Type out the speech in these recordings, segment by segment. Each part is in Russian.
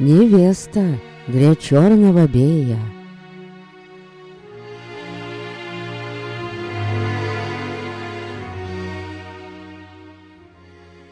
Невеста для черного бея.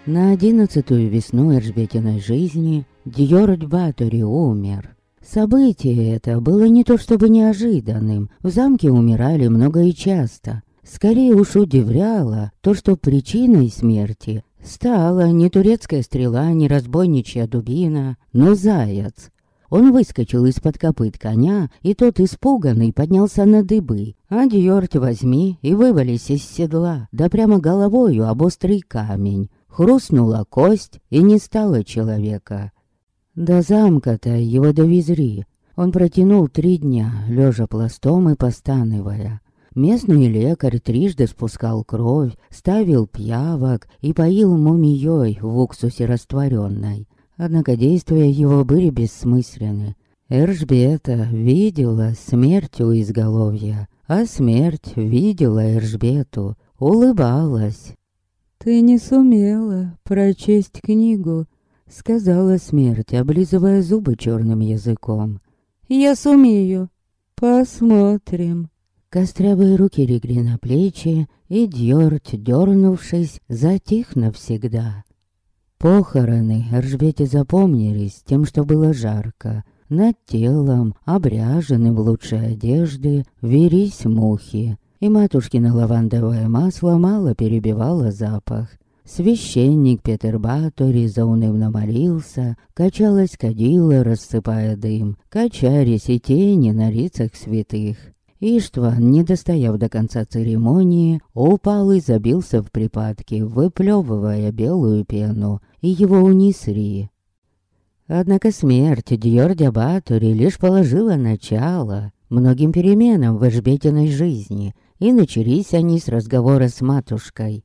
На одиннадцатую весну Эржбетиной жизни Дьорд Батори умер. Событие это было не то чтобы неожиданным. В замке умирали много и часто. Скорее уж удивляло то, что причиной смерти стала не турецкая стрела, не разбойничья дубина, но заяц. Он выскочил из-под копыт коня, и тот, испуганный, поднялся на дыбы. А Дьорт возьми и вывались из седла, да прямо головою об острый камень. Хрустнула кость, и не стало человека. До замка-то его довезли. Он протянул три дня, лежа пластом и постанывая. Местный лекарь трижды спускал кровь, ставил пьявок и поил мумией в уксусе растворенной. Однако действия его были бессмысленны. Эржбета видела смерть у изголовья, а смерть видела Эржбету, улыбалась. «Ты не сумела прочесть книгу», — сказала смерть, облизывая зубы черным языком. «Я сумею. Посмотрим». Кострявые руки легли на плечи, и Дьорт, дернувшись, затих навсегда. Похороны Ржбете запомнились тем, что было жарко. Над телом, обряженным в лучшей одежды, вирись мухи и матушкино лавандовое масло мало перебивало запах. Священник Петер Батори заунывно молился, качалась кадила, рассыпая дым, качались и тени на лицах святых. Иштван, не достояв до конца церемонии, упал и забился в припадке, выплевывая белую пену, и его унесли. Однако смерть Дьордя Батори лишь положила начало многим переменам в Эжбетиной жизни — и начались они с разговора с матушкой.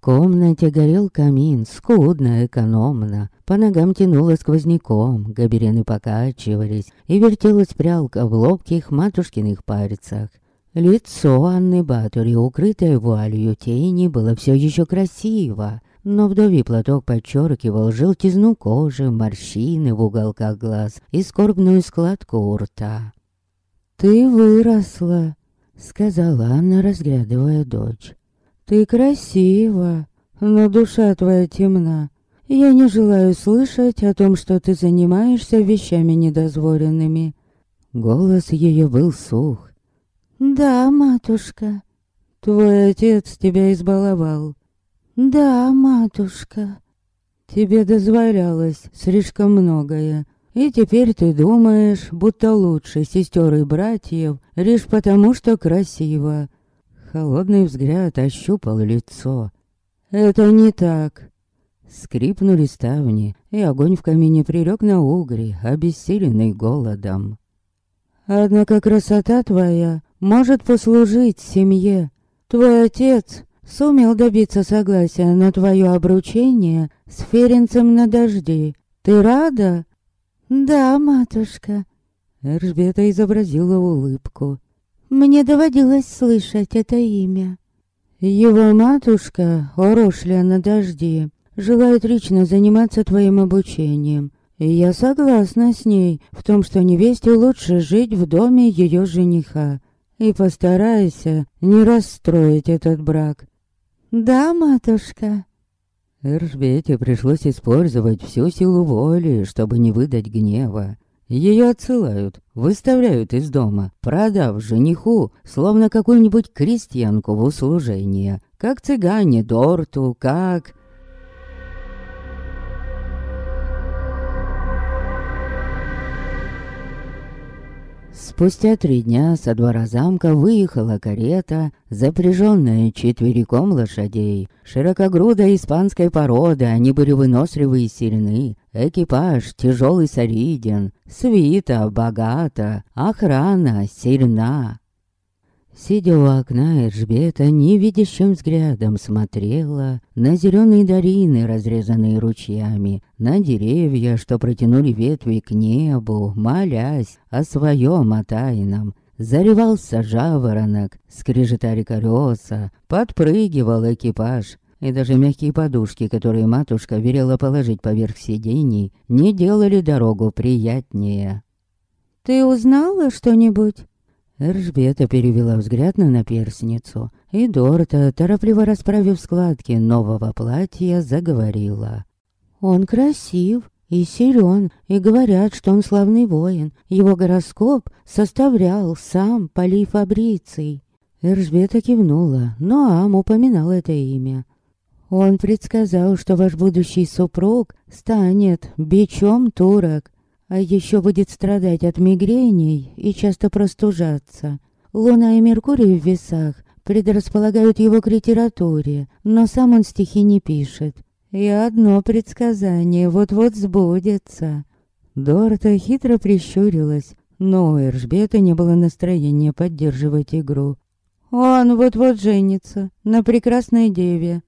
Комнате горел камин, скудно, экономно. По ногам тянуло сквозняком, гоберены покачивались, и вертелась прялка в лобких матушкиных пальцах. Лицо Анны Батори, укрытое вуалью тени, было все еще красиво, но вдовий платок подчеркивал желтизну кожи, морщины в уголках глаз и скорбную складку у рта. «Ты выросла», Сказала Анна, разглядывая дочь. Ты красива, но душа твоя темна. Я не желаю слышать о том, что ты занимаешься вещами недозволенными. Голос ее был сух. Да, матушка. Твой отец тебя избаловал. Да, матушка. Тебе дозволялось слишком многое. И теперь ты думаешь, будто лучше сестер и братьев, лишь потому, что красиво. Холодный взгляд ощупал лицо. Это не так. Скрипнули ставни, и огонь в камине прилег на угри, обессиленный голодом. Однако красота твоя может послужить семье. Твой отец сумел добиться согласия на твое обручение с Ференцем на дожди. Ты рада? «Да, матушка». Эржбета изобразила улыбку. «Мне доводилось слышать это имя». «Его матушка, Орошля на дожди, желает лично заниматься твоим обучением. И я согласна с ней в том, что невесте лучше жить в доме ее жениха. И постарайся не расстроить этот брак». «Да, матушка». Эржбете пришлось использовать всю силу воли, чтобы не выдать гнева. Ее отсылают, выставляют из дома, продав жениху, словно какую-нибудь крестьянку в услужение. Как цыгане Дорту, как... Спустя три дня со двора замка выехала карета, запряженная четвериком лошадей. Широкогрудой испанской породы, они были выносливы и сильны. Экипаж тяжелый солиден, свита богата, охрана сильна. Сидя у окна, Эржбета невидящим взглядом смотрела на зеленые долины, разрезанные ручьями, на деревья, что протянули ветви к небу, молясь о своем о тайном. Заревался жаворонок, скрежетали колеса, подпрыгивал экипаж. и даже мягкие подушки, которые матушка велела положить поверх сидений, не делали дорогу приятнее. «Ты узнала что-нибудь?» Эржбета перевела взгляд на наперсницу, и Дорта, торопливо расправив складки нового платья, заговорила. «Он красив и силен, и говорят, что он славный воин. Его гороскоп составлял сам Полий Фабриций». Эржбета кивнула, но Ам упоминал это имя. «Он предсказал, что ваш будущий супруг станет бичом турок, а еще будет страдать от мигрений и часто простужаться. Луна и Меркурий в весах предрасполагают его к литературе, но сам он стихи не пишет. И одно предсказание вот-вот сбудется. Дорта хитро прищурилась, но у Эржбета не было настроения поддерживать игру. Он вот-вот женится на прекрасной деве.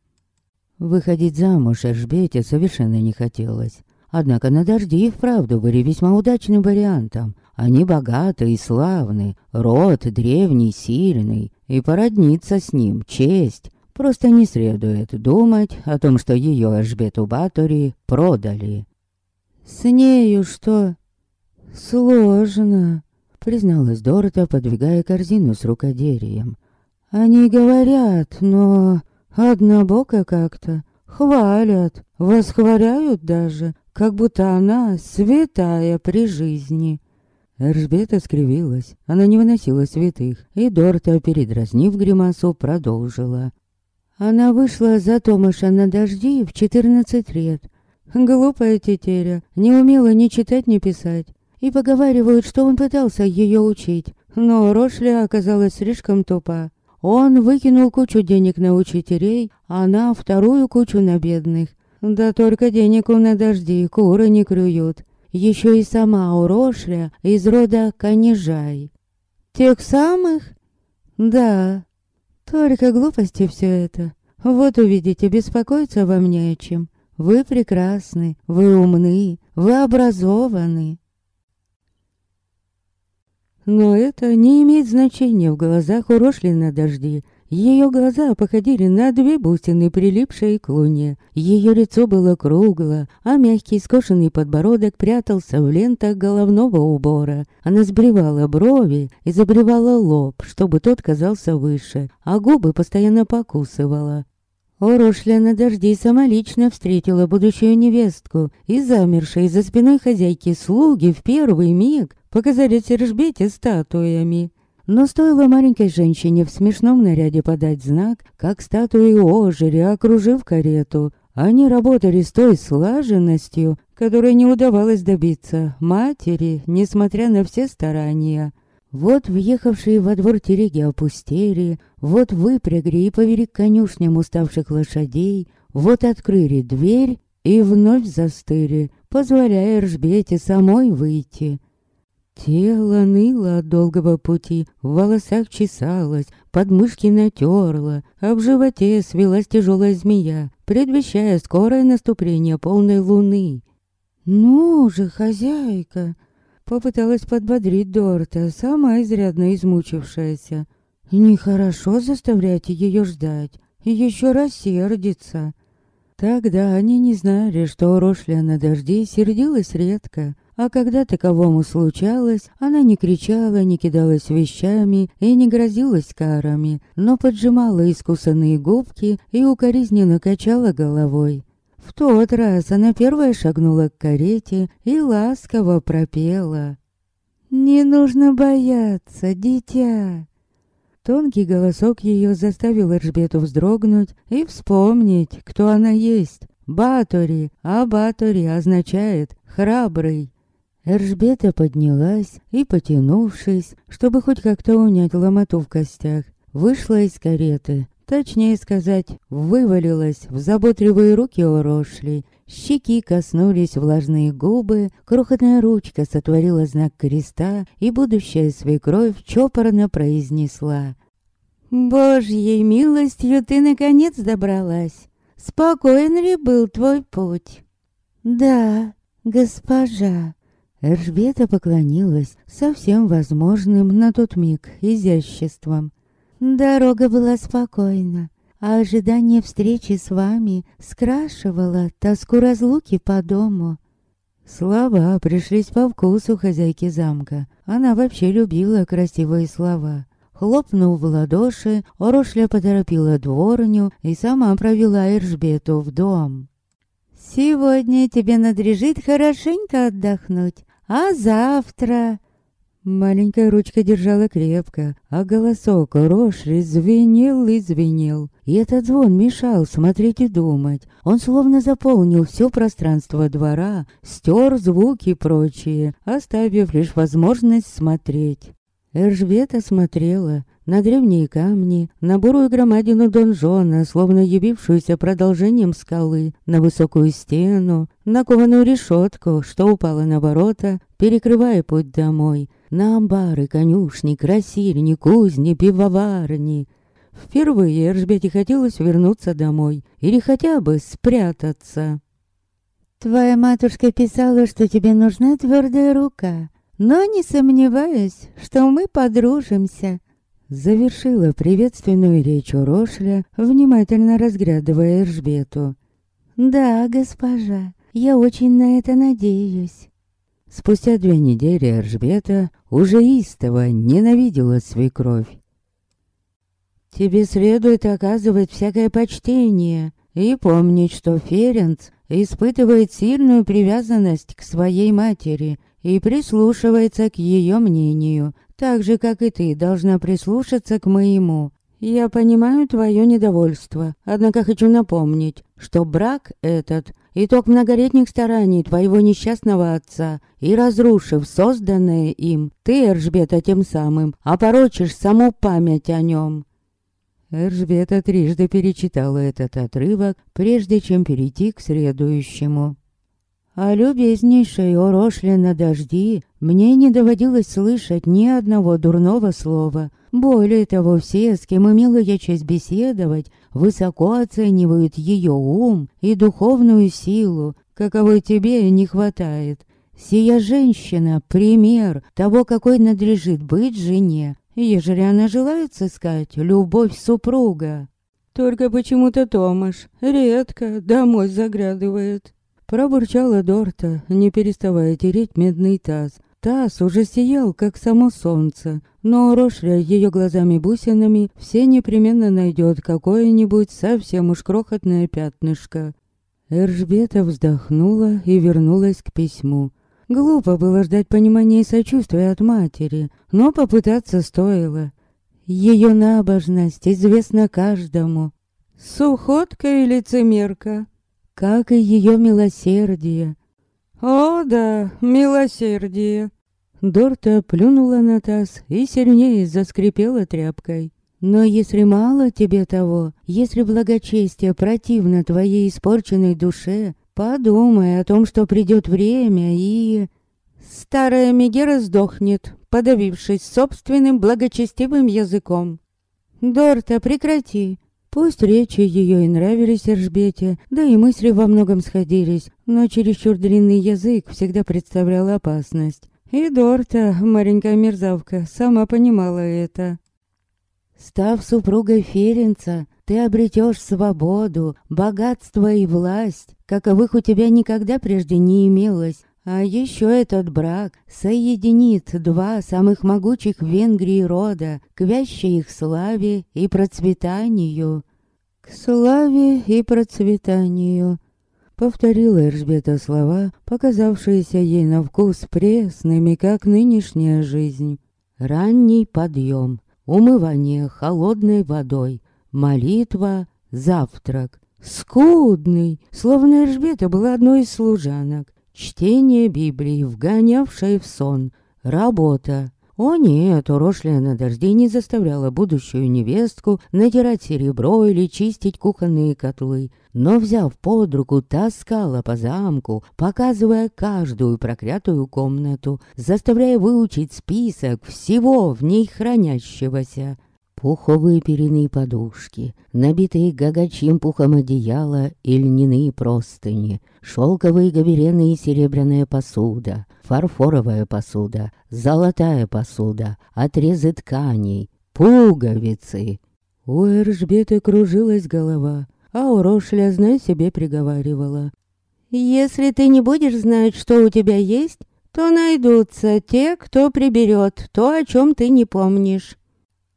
Выходить замуж Эржбете совершенно не хотелось. Однако на дожди и вправду были весьма удачным вариантом. Они богаты и славны, род древний, сильный, и породниться с ним — честь. Просто не следует думать о том, что ее Эшбету Батори продали. «С нею что?» «Сложно», — призналась Дорота, подвигая корзину с рукоделием. «Они говорят, но однобоко как-то. Хвалят, восхваляют даже, как будто она святая при жизни. Эржбета скривилась, она не выносила святых, и Дорта, передразнив гримасу, продолжила. Она вышла за Томаша на дожди в четырнадцать лет. Глупая тетеря, не умела ни читать, ни писать. И поговаривают, что он пытался ее учить, но Рошля оказалась слишком тупа. Он выкинул кучу денег на учителей, а она вторую кучу на бедных. Да только денег у на дожди куры не клюют. Еще и сама урошля из рода Конежай. Тех самых? Да. Только глупости все это. Вот увидите, беспокоиться вам не о чем. Вы прекрасны, вы умны, вы образованы. Но это не имеет значения в глазах урошли на дожди. Ее глаза походили на две бусины, прилипшие к луне. Ее лицо было кругло, а мягкий скошенный подбородок прятался в лентах головного убора. Она сбривала брови и забривала лоб, чтобы тот казался выше, а губы постоянно покусывала. Орошля на дожди самолично встретила будущую невестку, и замершие за спиной хозяйки слуги в первый миг показались Ржбете статуями. Но стоило маленькой женщине в смешном наряде подать знак, как статуи ожили, окружив карету. Они работали с той слаженностью, которой не удавалось добиться матери, несмотря на все старания. Вот въехавшие во двор тереги опустели, вот выпрягли и повели к конюшням уставших лошадей, вот открыли дверь и вновь застыли, позволяя Ржбете самой выйти. Тело ныло от долгого пути, в волосах чесалось, подмышки натерла, а в животе свелась тяжелая змея, предвещая скорое наступление полной луны. «Ну же, хозяйка!» Попыталась подбодрить Дорта, сама изрядно измучившаяся. «Нехорошо заставлять ее ждать, еще рассердится». Тогда они не знали, что Рошля на дожди сердилась редко, а когда таковому случалось, она не кричала, не кидалась вещами и не грозилась карами, но поджимала искусанные губки и укоризненно качала головой. В тот раз она первая шагнула к карете и ласково пропела. «Не нужно бояться, дитя!» Тонкий голосок ее заставил Эржбету вздрогнуть и вспомнить, кто она есть. Батори, а Батори означает «храбрый». Эржбета поднялась и, потянувшись, чтобы хоть как-то унять ломоту в костях, вышла из кареты. Точнее сказать, вывалилась в заботливые руки Орошли. Щеки коснулись влажные губы, крохотная ручка сотворила знак креста, и будущая свекровь чопорно произнесла. «Божьей милостью ты наконец добралась. Спокоен ли был твой путь?» «Да, госпожа», Эржбета поклонилась со всем возможным на тот миг изяществом. Дорога была спокойна. а ожидание встречи с вами скрашивало тоску разлуки по дому. Слова пришлись по вкусу хозяйки замка. Она вообще любила красивые слова. Хлопнув в ладоши, Орошля поторопила дворню и сама провела Эржбету в дом. «Сегодня тебе надлежит хорошенько отдохнуть, а завтра...» Маленькая ручка держала крепко, а голосок Рошли звенел и звенел. И этот звон мешал смотреть и думать. Он словно заполнил все пространство двора, стер звуки прочие, оставив лишь возможность смотреть. Эржбета смотрела на древние камни, на бурую громадину донжона, словно явившуюся продолжением скалы, на высокую стену, на кованую решетку, что упала на ворота, перекрывая путь домой, на амбары, конюшни, красильни, кузни, пивоварни. Впервые Эржбете хотелось вернуться домой или хотя бы спрятаться. «Твоя матушка писала, что тебе нужна твердая рука», но не сомневаюсь, что мы подружимся. Завершила приветственную речь у Рошля, внимательно разглядывая Эржбету. Да, госпожа, я очень на это надеюсь. Спустя две недели Эржбета уже истово ненавидела свекровь. Тебе следует оказывать всякое почтение и помнить, что Ференц испытывает сильную привязанность к своей матери и прислушивается к ее мнению, так же, как и ты должна прислушаться к моему. Я понимаю твое недовольство, однако хочу напомнить, что брак этот — итог многолетних стараний твоего несчастного отца, и разрушив созданное им, ты, Эржбета, тем самым опорочишь саму память о нем. Эржбета трижды перечитала этот отрывок, прежде чем перейти к следующему. А любезнейшей Орошле на дожди мне не доводилось слышать ни одного дурного слова. Более того, все, с кем имела я честь беседовать, высоко оценивают ее ум и духовную силу, каковой тебе не хватает. Сия женщина — пример того, какой надлежит быть жене, ежели она желает сыскать любовь супруга. Только почему-то Томаш редко домой заглядывает. Пробурчала Дорта, не переставая тереть медный таз. Таз уже сиял, как само солнце, но Рошля ее глазами-бусинами все непременно найдет какое-нибудь совсем уж крохотное пятнышко. Эржбета вздохнула и вернулась к письму. Глупо было ждать понимания и сочувствия от матери, но попытаться стоило. Ее набожность известна каждому. Сухотка и лицемерка, как и ее милосердие. О да, милосердие. Дорта плюнула на таз и сильнее заскрипела тряпкой. Но если мало тебе того, если благочестие противно твоей испорченной душе, подумай о том, что придет время и... Старая Мегера сдохнет, подавившись собственным благочестивым языком. Дорта, прекрати, Пусть речи ее и нравились Эржбете, да и мысли во многом сходились, но чересчур длинный язык всегда представлял опасность. И Дорта, маленькая мерзавка, сама понимала это. Став супругой Ференца, ты обретешь свободу, богатство и власть, каковых у тебя никогда прежде не имелось. А еще этот брак соединит два самых могучих в Венгрии рода к вящей их славе и процветанию. К славе и процветанию, повторила Эржбета слова, показавшиеся ей на вкус пресными, как нынешняя жизнь. Ранний подъем, умывание холодной водой, молитва, завтрак. Скудный, словно Эржбета была одной из служанок. Чтение Библии, вгонявшее в сон. Работа. О нет, урошлая на дожди не заставляла будущую невестку натирать серебро или чистить кухонные котлы, но, взяв под руку, таскала по замку, показывая каждую проклятую комнату, заставляя выучить список всего в ней хранящегося пуховые перины подушки, набитые гагачьим пухом одеяла и льняные простыни, шелковые гобелены и серебряная посуда, фарфоровая посуда, золотая посуда, отрезы тканей, пуговицы. У Эржбеты кружилась голова, а у Рошля, знай себе, приговаривала. «Если ты не будешь знать, что у тебя есть, то найдутся те, кто приберет то, о чем ты не помнишь».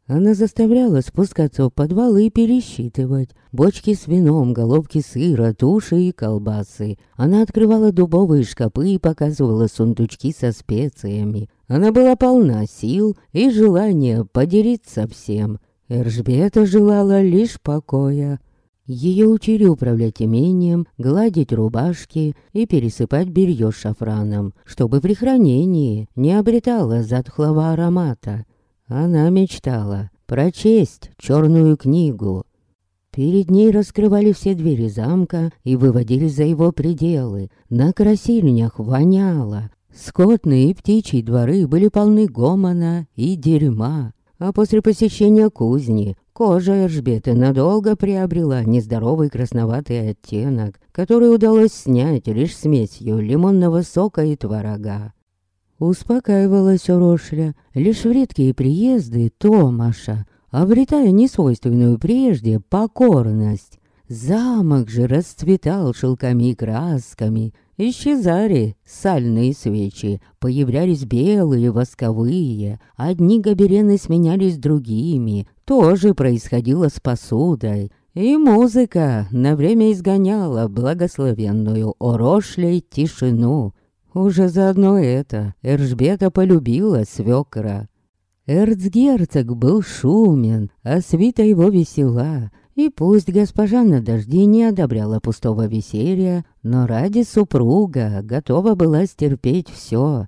Она заставляла спускаться в подвал и пересчитывать. Бочки с вином, головки сыра, туши и колбасы. Она открывала дубовые шкапы и показывала сундучки со специями. Она была полна сил и желания поделиться всем. Эржбета желала лишь покоя. Ее учили управлять имением, гладить рубашки и пересыпать белье шафраном, чтобы при хранении не обретало затхлого аромата. Она мечтала прочесть черную книгу. Перед ней раскрывали все двери замка и выводили за его пределы. На красильнях воняло. Скотные и птичьи дворы были полны гомона и дерьма. А после посещения кузни кожа Эржбеты надолго приобрела нездоровый красноватый оттенок, который удалось снять лишь смесью лимонного сока и творога. Успокаивалась Рошля. Лишь в редкие приезды Томаша, обретая несвойственную прежде покорность. Замок же расцветал шелками и красками, исчезали сальные свечи, появлялись белые восковые, одни гоберены сменялись другими, тоже происходило с посудой, и музыка на время изгоняла благословенную Орошлей тишину, уже заодно это Эржбета полюбила свекра. Эрцгерцог был шумен, а свита его весела, и пусть госпожа на дожди не одобряла пустого веселья, но ради супруга готова была стерпеть все.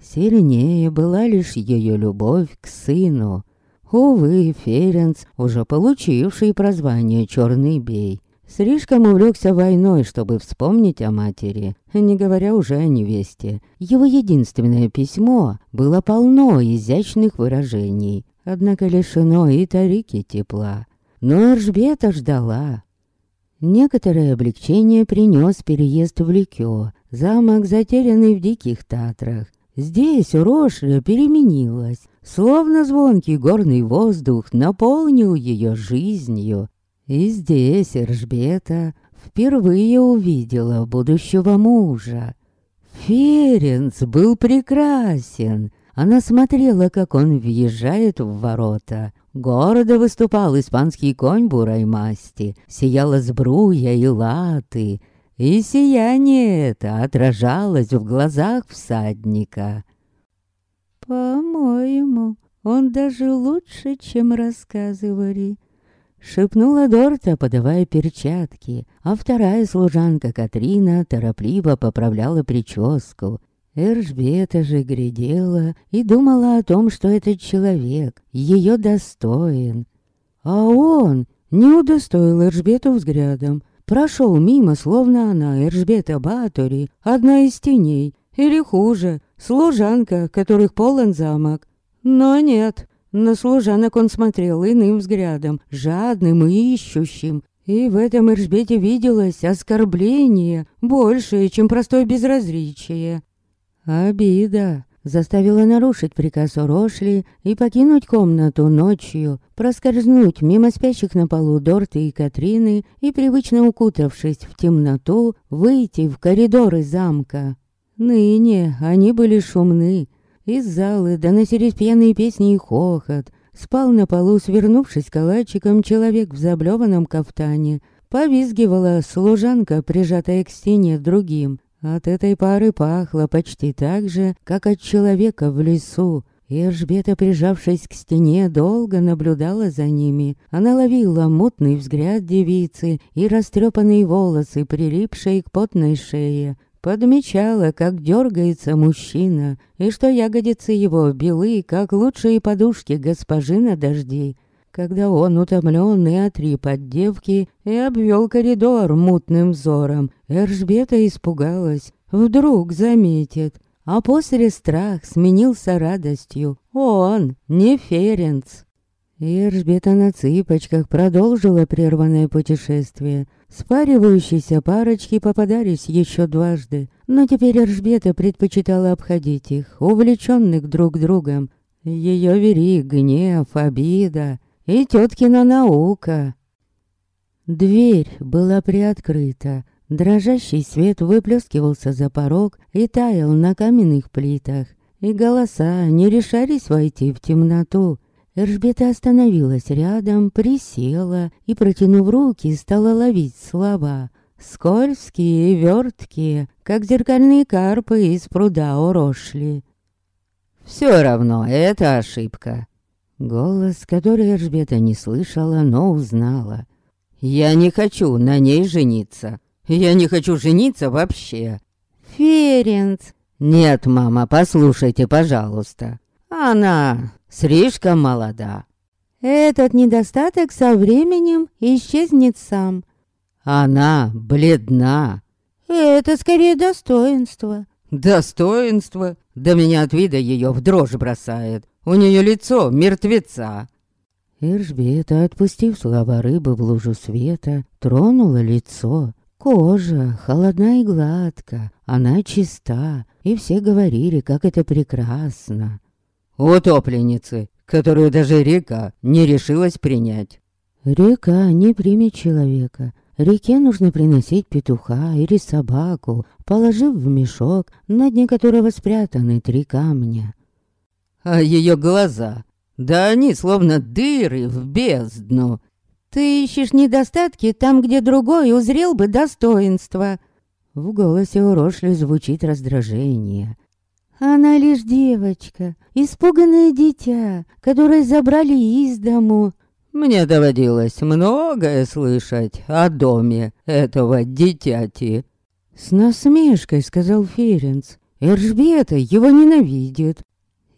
Сильнее была лишь ее любовь к сыну. Увы, Ференц, уже получивший прозвание «Черный бей», Слишком увлекся войной, чтобы вспомнить о матери, не говоря уже о невесте. Его единственное письмо было полно изящных выражений, однако лишено и тарики тепла. Но Эржбета ждала. Некоторое облегчение принес переезд в Ликё, замок, затерянный в диких Татрах. Здесь Рошля переменилась, словно звонкий горный воздух наполнил ее жизнью, и здесь Эржбета впервые увидела будущего мужа. Ференц был прекрасен. Она смотрела, как он въезжает в ворота. Гордо выступал испанский конь бурой масти, сияла сбруя и латы, и сияние это отражалось в глазах всадника. «По-моему, он даже лучше, чем рассказывали», Шепнула Дорта, подавая перчатки, а вторая служанка Катрина торопливо поправляла прическу. Эржбета же глядела и думала о том, что этот человек ее достоин. А он не удостоил Эржбету взглядом. Прошел мимо, словно она, Эржбета Батори, одна из теней, или хуже, служанка, которых полон замок. Но нет, на служанок он смотрел иным взглядом, жадным и ищущим. И в этом Эржбете виделось оскорбление, большее, чем простое безразличие. Обида заставила нарушить приказ Орошли и покинуть комнату ночью, проскользнуть мимо спящих на полу Дорты и Катрины и, привычно укутавшись в темноту, выйти в коридоры замка. Ныне они были шумны, из залы доносились пьяные песни и хохот. Спал на полу, свернувшись калачиком, человек в заблеванном кафтане. Повизгивала служанка, прижатая к стене другим. От этой пары пахло почти так же, как от человека в лесу. И прижавшись к стене, долго наблюдала за ними. Она ловила мутный взгляд девицы и растрепанные волосы, прилипшие к потной шее. Подмечала, как дергается мужчина, и что ягодицы его белые, как лучшие подушки госпожи на дожди. Когда он, утомленный, отрип от девки и обвел коридор мутным взором, Эржбета испугалась. Вдруг заметит. А после страх сменился радостью. Он, не Ференц. Эржбета на цыпочках продолжила прерванное путешествие. Спаривающиеся парочки попадались еще дважды, но теперь Эржбета предпочитала обходить их, увлеченных друг другом. Ее вери гнев, обида, и теткина наука. Дверь была приоткрыта. Дрожащий свет выплескивался за порог и таял на каменных плитах. И голоса не решались войти в темноту. Эржбета остановилась рядом, присела и, протянув руки, стала ловить слова. Скользкие и верткие, как зеркальные карпы из пруда урошли. «Все равно, это ошибка». Голос, который Эржбета не слышала, но узнала. «Я не хочу на ней жениться. Я не хочу жениться вообще». «Ференц!» «Нет, мама, послушайте, пожалуйста. Она слишком молода». «Этот недостаток со временем исчезнет сам». «Она бледна». «Это скорее достоинство». «Достоинство? Да меня от вида ее в дрожь бросает. У нее лицо мертвеца». Иржбета, отпустив слова рыбы в лужу света, тронула лицо. Кожа холодна и гладка, она чиста, и все говорили, как это прекрасно. «Утопленницы, которую даже река не решилась принять». Река не примет человека. Реке нужно приносить петуха или собаку, положив в мешок, на дне которого спрятаны три камня. А ее глаза, да они словно дыры в бездну. Ты ищешь недостатки там, где другой узрел бы достоинство. В голосе у Рошли звучит раздражение. Она лишь девочка, испуганное дитя, которое забрали из дому. Мне доводилось многое слышать о доме этого дитяти. С насмешкой сказал Ференц. Эржбета его ненавидит.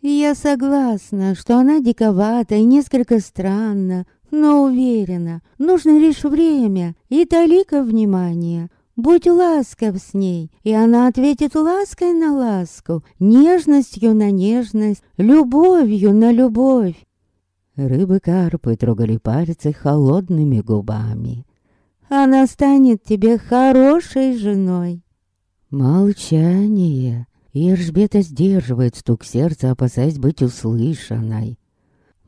Я согласна, что она диковата и несколько странна, но уверена, нужно лишь время и талика внимания. Будь ласков с ней, и она ответит лаской на ласку, нежностью на нежность, любовью на любовь. Рыбы-карпы трогали пальцы холодными губами. Она станет тебе хорошей женой. Молчание. Иржбета сдерживает стук сердца, опасаясь быть услышанной.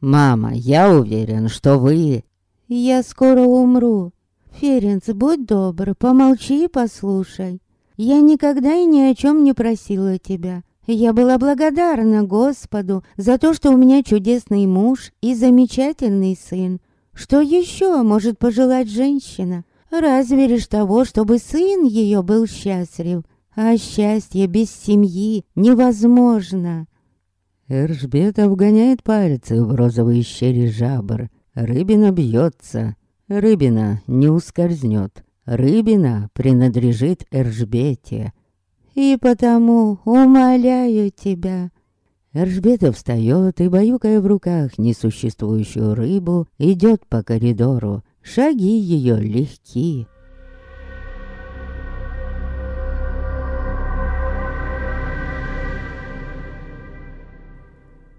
«Мама, я уверен, что вы...» «Я скоро умру. Ференц, будь добр, помолчи и послушай. Я никогда и ни о чем не просила тебя. Я была благодарна Господу за то, что у меня чудесный муж и замечательный сын. Что еще может пожелать женщина? Разве лишь того, чтобы сын ее был счастлив? А счастье без семьи невозможно. Эржбета вгоняет пальцы в розовые щели жабр. Рыбина бьется. Рыбина не ускользнет. Рыбина принадлежит Эржбете. И потому умоляю тебя. Эржбета встает и, баюкая в руках несуществующую рыбу, идет по коридору. Шаги ее легки.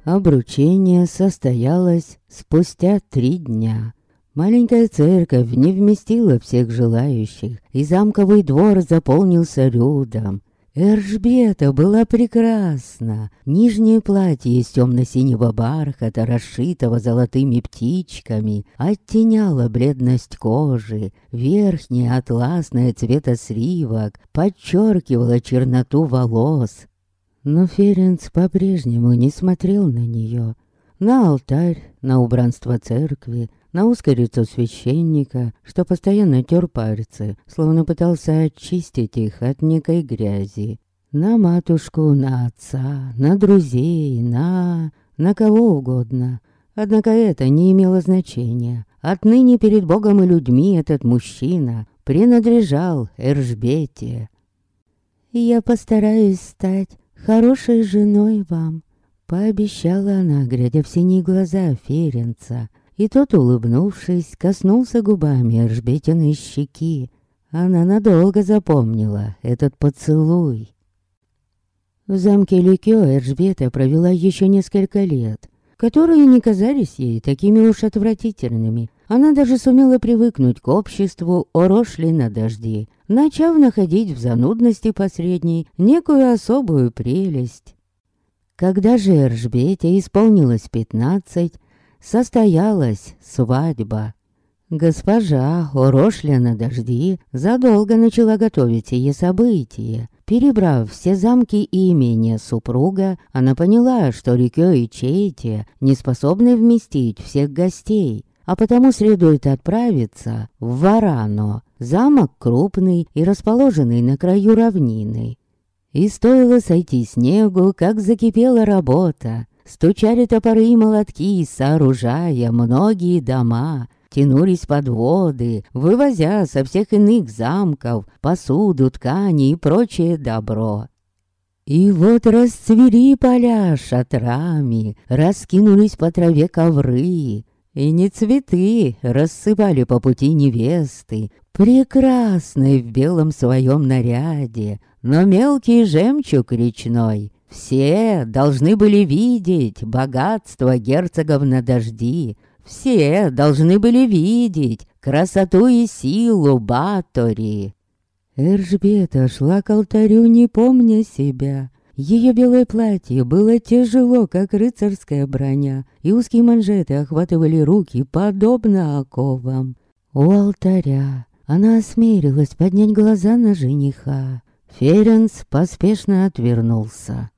Обручение состоялось спустя три дня. Маленькая церковь не вместила всех желающих, и замковый двор заполнился людом. Эржбета была прекрасна. Нижнее платье из темно-синего бархата, расшитого золотыми птичками, оттеняло бледность кожи. Верхнее атласное цвета сливок подчеркивало черноту волос. Но Ференц по-прежнему не смотрел на нее. На алтарь, на убранство церкви, на узкое лицо священника, что постоянно тер пальцы, словно пытался очистить их от некой грязи. На матушку, на отца, на друзей, на... на кого угодно. Однако это не имело значения. Отныне перед Богом и людьми этот мужчина принадлежал Эржбете. «Я постараюсь стать хорошей женой вам», — пообещала она, глядя в синие глаза Ференца, и тот, улыбнувшись, коснулся губами Эржбетиной щеки. Она надолго запомнила этот поцелуй. В замке Ликё Эржбета провела еще несколько лет, которые не казались ей такими уж отвратительными. Она даже сумела привыкнуть к обществу Орошли на дожди, начав находить в занудности посредней некую особую прелесть. Когда же Эржбете исполнилось пятнадцать, состоялась свадьба. Госпожа, урошля на дожди, задолго начала готовить сие событие. Перебрав все замки и имения супруга, она поняла, что Рикё и Чейти не способны вместить всех гостей, а потому следует отправиться в Варано, замок крупный и расположенный на краю равнины. И стоило сойти снегу, как закипела работа. Стучали топоры и молотки, сооружая многие дома, тянулись подводы, вывозя со всех иных замков посуду, ткани и прочее добро. И вот расцвели поля шатрами, раскинулись по траве ковры, и не цветы рассыпали по пути невесты, прекрасной в белом своем наряде, но мелкий жемчуг речной. Все должны были видеть богатство герцогов на дожди, все должны были видеть красоту и силу Батори. Эржбета шла к алтарю, не помня себя. Ее белое платье было тяжело, как рыцарская броня, и узкие манжеты охватывали руки, подобно оковам. У алтаря она осмелилась поднять глаза на жениха. Ференс поспешно отвернулся.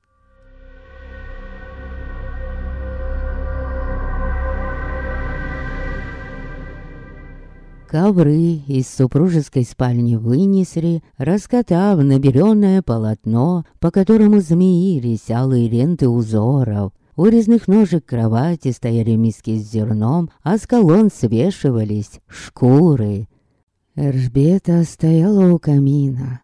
Ковры из супружеской спальни вынесли, раскатав наберенное полотно, по которому змеились алые ленты узоров. У резных ножек кровати стояли миски с зерном, а с колонн свешивались шкуры. Эржбета стояла у камина.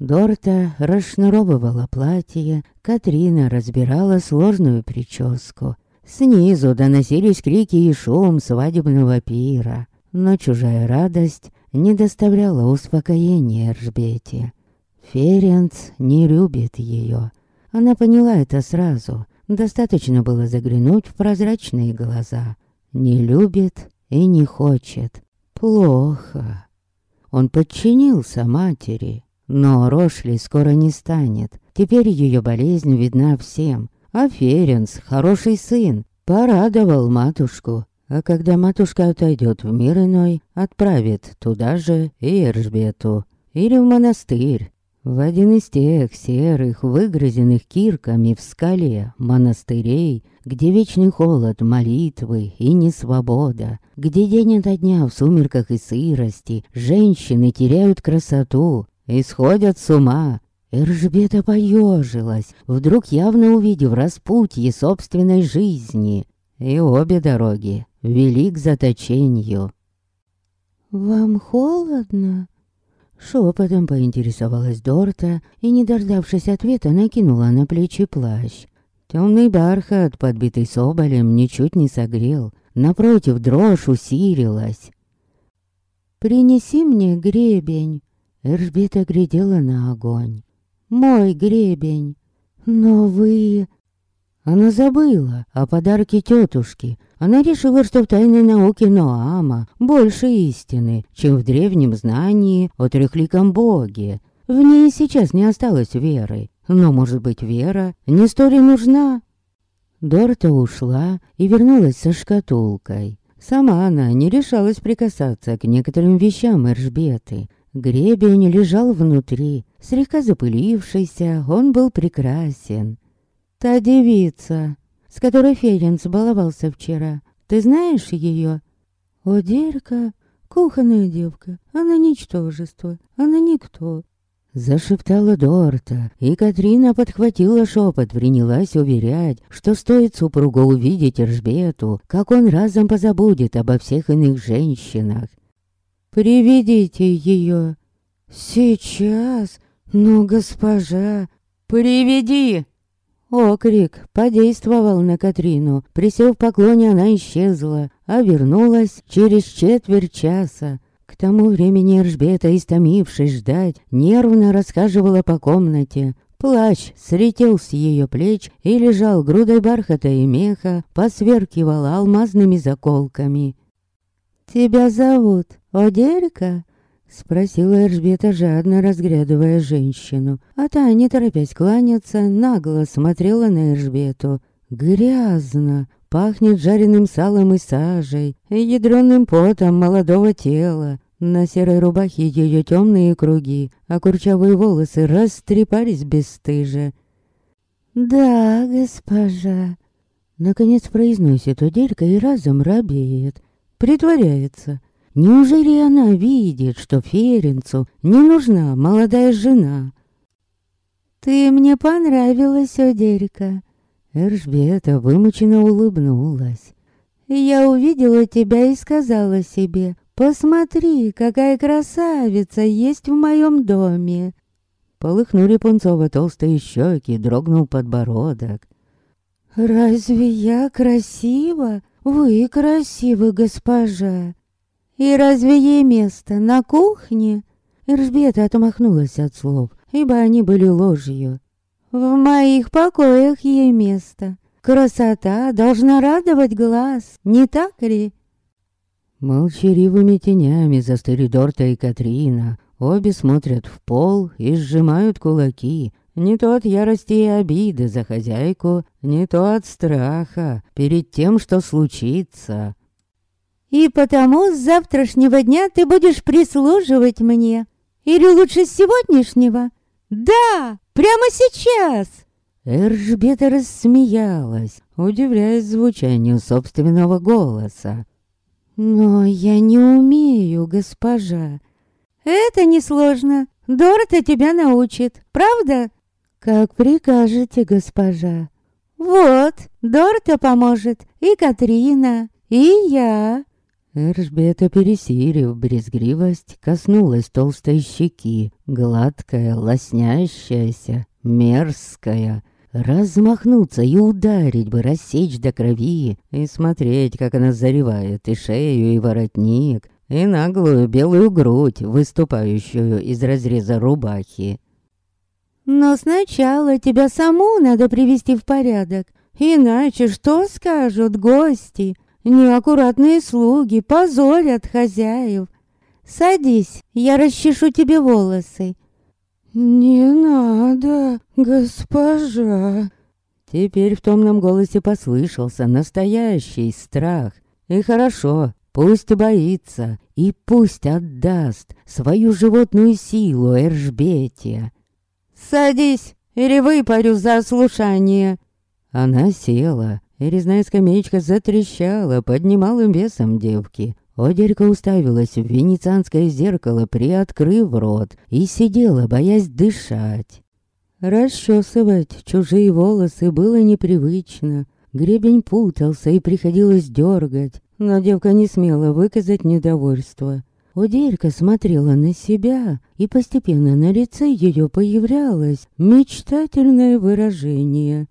Дорта расшнуровывала платье, Катрина разбирала сложную прическу. Снизу доносились крики и шум свадебного пира но чужая радость не доставляла успокоения Эржбете. Ференц не любит ее. Она поняла это сразу. Достаточно было заглянуть в прозрачные глаза. Не любит и не хочет. Плохо. Он подчинился матери. Но Рошли скоро не станет. Теперь ее болезнь видна всем. А Ференц, хороший сын, порадовал матушку а когда матушка отойдет в мир иной, отправит туда же и Эржбету. Или в монастырь. В один из тех серых, выгрызенных кирками в скале монастырей, где вечный холод молитвы и несвобода, где день ото дня в сумерках и сырости женщины теряют красоту и сходят с ума. Эржбета поежилась, вдруг явно увидев распутье собственной жизни. И обе дороги вели к заточению. «Вам холодно?» Шепотом поинтересовалась Дорта и, не дождавшись ответа, накинула на плечи плащ. Темный бархат, подбитый соболем, ничуть не согрел. Напротив, дрожь усилилась. «Принеси мне гребень!» Эржбета глядела на огонь. «Мой гребень!» «Но вы...» Она забыла о подарке тетушки. Она решила, что в тайной науке Ноама больше истины, чем в древнем знании о трехликом боге. В ней сейчас не осталось веры. Но, может быть, вера не столь и нужна? Дорта ушла и вернулась со шкатулкой. Сама она не решалась прикасаться к некоторым вещам Эржбеты. Гребень лежал внутри, слегка запылившийся, он был прекрасен. Та девица, с которой Ференц баловался вчера. Ты знаешь ее? О, Дерка, кухонная девка. Она ничтожество, она никто. Зашептала Дорта, и Катрина подхватила шепот, принялась уверять, что стоит супругу увидеть Ржбету, как он разом позабудет обо всех иных женщинах. «Приведите ее!» «Сейчас! Ну, госпожа!» «Приведи!» Окрик подействовал на Катрину. Присев в поклоне, она исчезла, а вернулась через четверть часа. К тому времени Эржбета, истомившись ждать, нервно расхаживала по комнате. Плащ слетел с ее плеч и лежал грудой бархата и меха, посверкивал алмазными заколками. «Тебя зовут Одерка?» Спросила Эржбета, жадно разглядывая женщину. А та, не торопясь кланяться, нагло смотрела на Эржбету. Грязно, Пахнет жареным салом и сажей, и ядреным потом молодого тела. На серой рубахе ее темные круги, а курчавые волосы растрепались бесстыже. «Да, госпожа», — наконец произносит Уделька и разом робеет. Притворяется. Неужели она видит, что Ференцу не нужна молодая жена? «Ты мне понравилась, Оделька», Эржбета вымученно улыбнулась. «Я увидела тебя и сказала себе, посмотри, какая красавица есть в моем доме!» Полыхнули пунцово толстые щеки, дрогнул подбородок. «Разве я красива? Вы красивы, госпожа!» «И разве ей место на кухне?» Эржбета отмахнулась от слов, ибо они были ложью. В моих покоях ей место. Красота должна радовать глаз, не так ли? Молчаливыми тенями застыли Дорта и Катрина. Обе смотрят в пол и сжимают кулаки. Не то от ярости и обиды за хозяйку, не то от страха перед тем, что случится. «И потому с завтрашнего дня ты будешь прислуживать мне. Или лучше с сегодняшнего?» «Да, прямо сейчас!» Эржбета рассмеялась, удивляясь звучанию собственного голоса. «Но я не умею, госпожа». «Это несложно. Дорота тебя научит, правда?» «Как прикажете, госпожа». «Вот, Дорота поможет, и Катрина, и я». Эржбета, пересилив брезгливость, коснулась толстой щеки, гладкая, лоснящаяся, мерзкая. Размахнуться и ударить бы, рассечь до крови, и смотреть, как она заревает и шею, и воротник, и наглую белую грудь, выступающую из разреза рубахи. «Но сначала тебя саму надо привести в порядок, иначе что скажут гости?» Неаккуратные слуги позорят хозяев. Садись, я расчешу тебе волосы. Не надо, госпожа. Теперь в томном голосе послышался настоящий страх. И хорошо, пусть боится, и пусть отдаст свою животную силу Эржбете. «Садись, или выпарю за слушание!» Она села, резная скамеечка затрещала под весом девки. Одерька уставилась в венецианское зеркало, приоткрыв рот, и сидела, боясь дышать. Расчесывать чужие волосы было непривычно. Гребень путался и приходилось дергать, но девка не смела выказать недовольство. Уделька смотрела на себя, и постепенно на лице ее появлялось мечтательное выражение.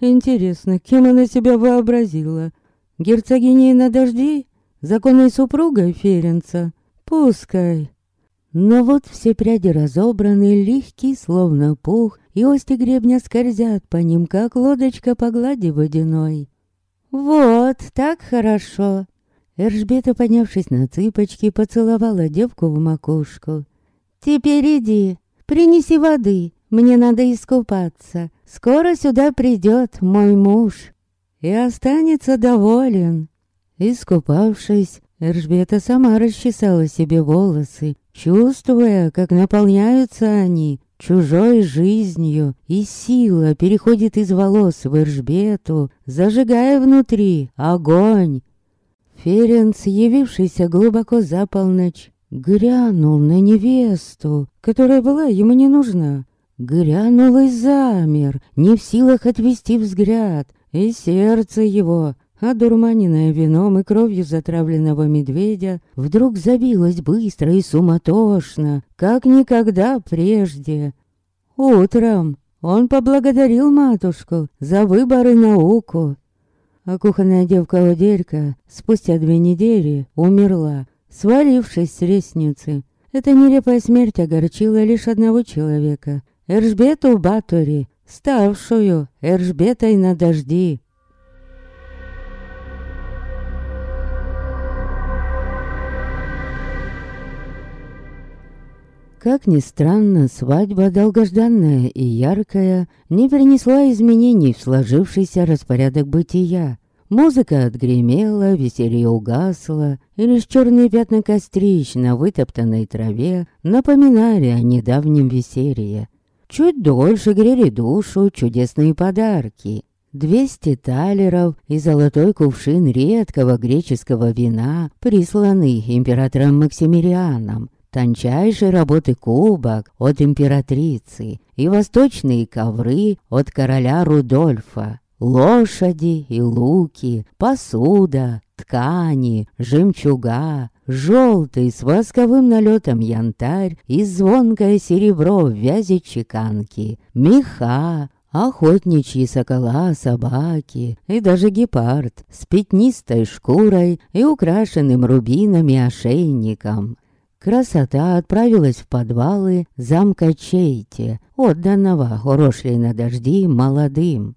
Интересно, кем она себя вообразила? Герцогиней на дожди? Законной супругой Ференца? Пускай. Но вот все пряди разобраны, легкие, словно пух, и ости гребня скользят по ним, как лодочка по глади водяной. «Вот, так хорошо!» Эржбета, поднявшись на цыпочки, поцеловала девку в макушку. «Теперь иди, принеси воды, мне надо искупаться. Скоро сюда придет мой муж и останется доволен. Искупавшись, Эржбета сама расчесала себе волосы, чувствуя, как наполняются они чужой жизнью, и сила переходит из волос в Эржбету, зажигая внутри огонь. Ференц, явившийся глубоко за полночь, грянул на невесту, которая была ему не нужна. Грянул и замер, не в силах отвести взгляд, и сердце его, одурманенное вином и кровью затравленного медведя, вдруг забилось быстро и суматошно, как никогда прежде. Утром он поблагодарил матушку за выбор и науку, а кухонная девка Оделька спустя две недели умерла, свалившись с лестницы. Эта нелепая смерть огорчила лишь одного человека, Эржбету Батори, ставшую Эржбетой на дожди. Как ни странно, свадьба, долгожданная и яркая, не принесла изменений в сложившийся распорядок бытия. Музыка отгремела, веселье угасло, и лишь черные пятна кострищ на вытоптанной траве напоминали о недавнем веселье. Чуть дольше грели душу чудесные подарки. Двести талеров и золотой кувшин редкого греческого вина, присланный императором Максимилианом, тончайшей работы кубок от императрицы и восточные ковры от короля Рудольфа. Лошади и луки, посуда, ткани, жемчуга, желтый с восковым налетом янтарь и звонкое серебро в вязи чеканки, меха, охотничьи сокола, собаки и даже гепард с пятнистой шкурой и украшенным рубинами ошейником. Красота отправилась в подвалы замка Чейте, отданного урошлей на дожди молодым.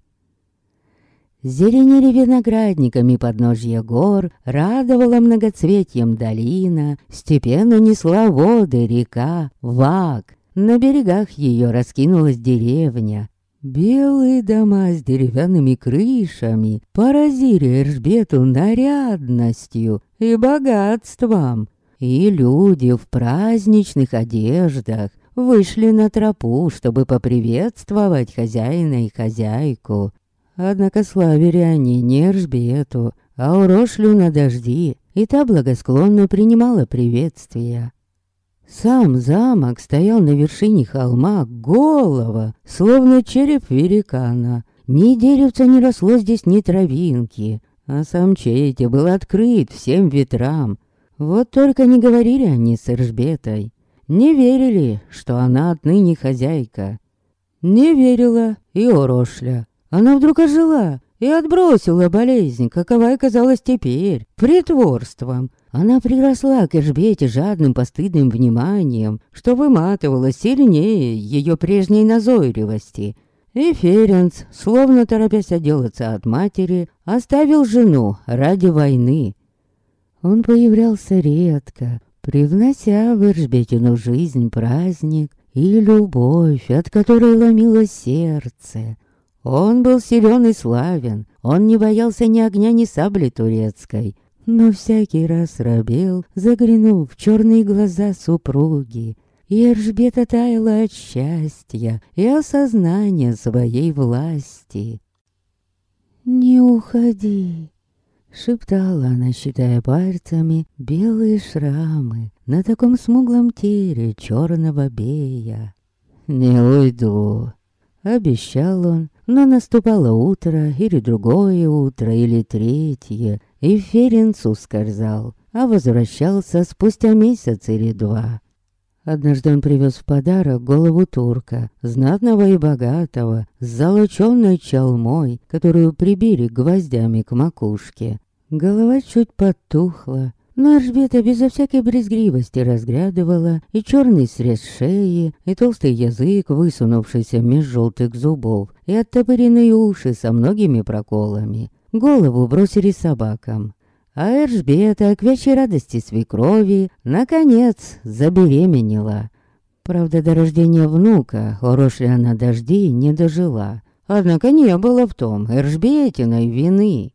Зеленели виноградниками подножья гор, радовала многоцветьем долина, степенно несла воды река, Вак. На берегах ее раскинулась деревня. Белые дома с деревянными крышами поразили Эржбету нарядностью и богатством. И люди в праздничных одеждах вышли на тропу, чтобы поприветствовать хозяина и хозяйку. Однако славили они не Эржбету, а урошлю на дожди, и та благосклонно принимала приветствия. Сам замок стоял на вершине холма голого, словно череп великана. Ни деревца не росло здесь, ни травинки, а сам Чейте был открыт всем ветрам. Вот только не говорили они с Эржбетой. Не верили, что она отныне хозяйка. Не верила и Орошля. Она вдруг ожила и отбросила болезнь, какова оказалась теперь, притворством. Она приросла к Эжбете жадным постыдным вниманием, что выматывало сильнее ее прежней назойливости. И Ференц, словно торопясь отделаться от матери, оставил жену ради войны. Он появлялся редко, привнося в Эржбетину жизнь праздник и любовь, от которой ломило сердце. Он был силен и славен, он не боялся ни огня, ни сабли турецкой, но всякий раз робел, заглянув в черные глаза супруги, и Эржбета таяла от счастья и осознания своей власти. «Не уходи!» — шептала она, считая пальцами белые шрамы на таком смуглом теле черного бея. «Не уйду!» — обещал он, но наступало утро, или другое утро, или третье, и Ференц ускользал, а возвращался спустя месяц или два. Однажды он привез в подарок голову турка, знатного и богатого, с золоченной чалмой, которую прибили гвоздями к макушке. Голова чуть потухла, но Аржбета безо всякой брезгливости разглядывала и черный срез шеи, и толстый язык, высунувшийся меж желтых зубов, и оттопыренные уши со многими проколами. Голову бросили собакам. А Эржбета, к вящей радости свекрови, наконец забеременела. Правда, до рождения внука Орошля на дожди не дожила. Однако не было в том Эржбетиной вины.